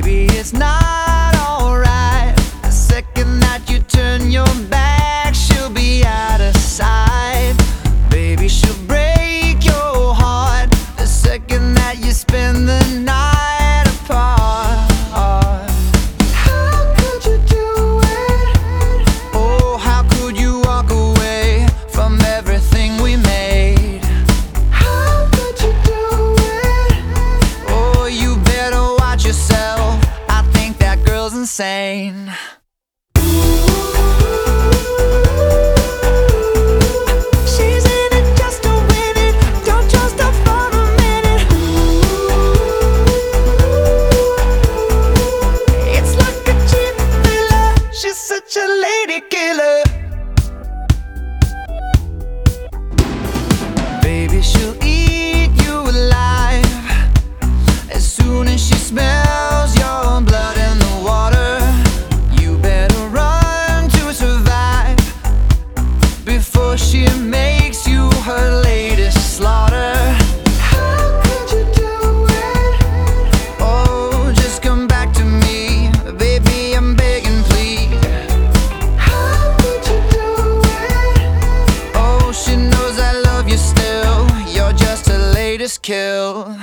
baby, it's not alright. The second that you turn your back, she'll be out of sight. Baby, she'll break your heart. The second that you spend she's such a lady killer. Baby, she'll eat you alive as soon as she smells. kill.